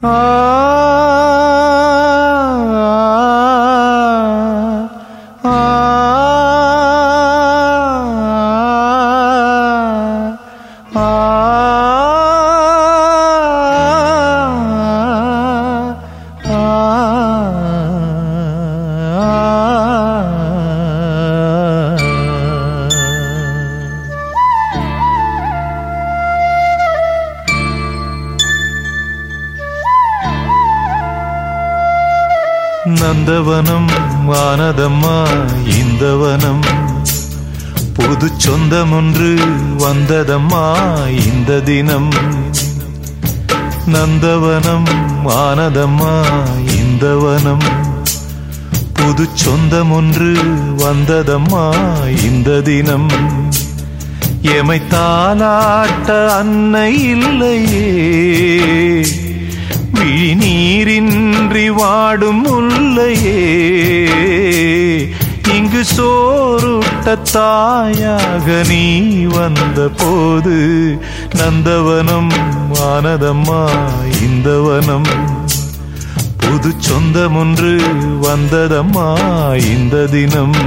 Oh. நந்தவனம் வானதம்மா இந்த வனம் புது சொந்தம் ஒன்று வந்ததம்மா இந்த தினம். நந்தவனம் வானதம்மா இந்த வனம் புது சொந்தம் ஒன்று வந்ததம்மா இந்த தினம். எமை தாலாட்ட அன்னை இல்லையே. விழிநீரின்றி வாடும் முல்லையே இங்கு சோறுட்ட தாயாக நீ வந்த போது நந்தவனம் ஆனதம்மா இந்த வனம் புது சொந்தமொன்று வந்ததம்மா இந்த தினம்.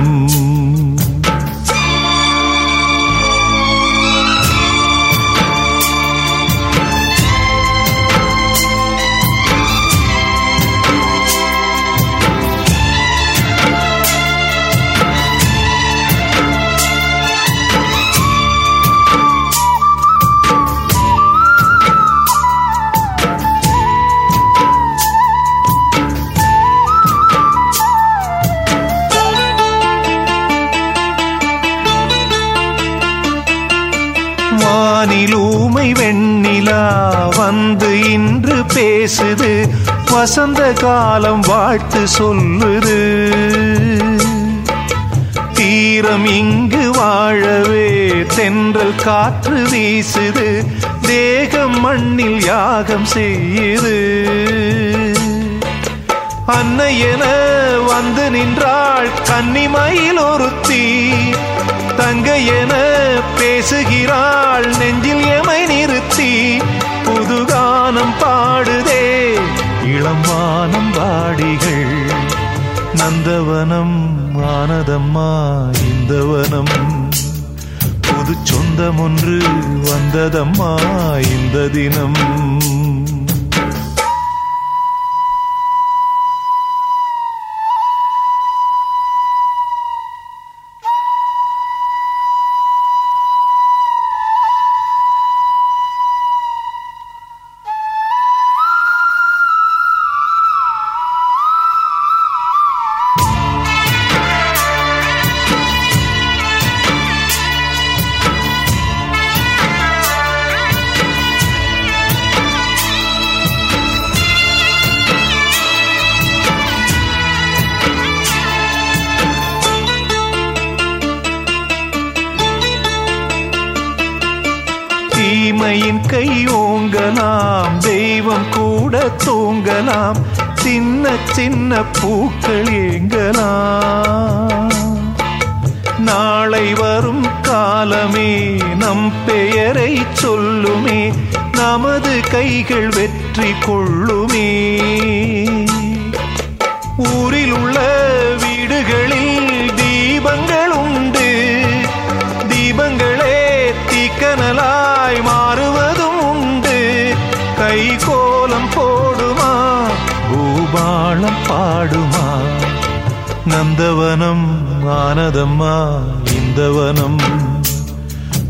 வானிலூமை வெண்ணிலா வந்து இன்று பேசுது. வசந்த காலம் வாழ்த்து சொல்லுது. தீரம் இங்கு வாழவே தென்றல் காற்று வீசுது. தேகம் மண்ணில் யாகம் செய்யுது. அன்னை என வந்து நின்றாள் கன்னிமயில் ஒருத்தி. தங்க என பேசுகிறாள். நெஞ்சில் எமை நிறுத்தி புதுகானம் பாடுதே. இளம்வானம் பாடிகள் நந்தவனம் ஆனதம்மா இந்தவனம். புது சொந்தம் ஒன்று வந்ததம்மா இந்த தினம். தீமையின் கை ஓங்கலாம் தெய்வம் கூட தூங்கலாம் சின்ன சின்ன பூக்கள் ஏங்கலாம். நாளை வரும் காலமே நம் பெயரை சொல்லுமே நமது கைகள் வெற்றி கொள்ளுமே. ஊரில் உள்ள பூபாளம் பாடுமா? நந்தவனம் ஆனதம்மா இந்தவனம்.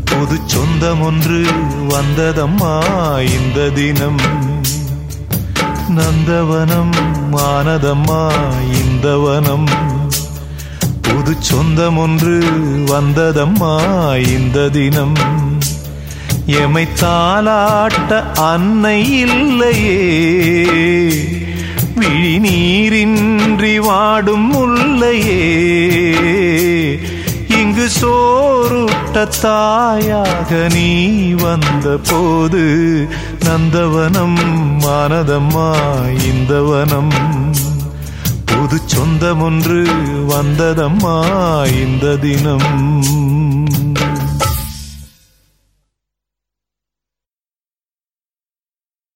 புது சொந்தம் ஒன்று வந்ததம்மா இந்த தினம். நந்தவனம் ஆனதம்மா இந்தவனம். புது சொந்தம் ஒன்று வந்ததம்மா இந்த தினம். எமை தாலாட்ட அன்னை இல்லையே. விழி நீ நாடும் முல்லையே. இங்கு சோறுட்ட தாயாக நீ வந்த போது நந்தவனம் மானதம்மா இந்த வனம் புது சொந்தம் ஒன்று வந்ததம்மா இந்த தினம்.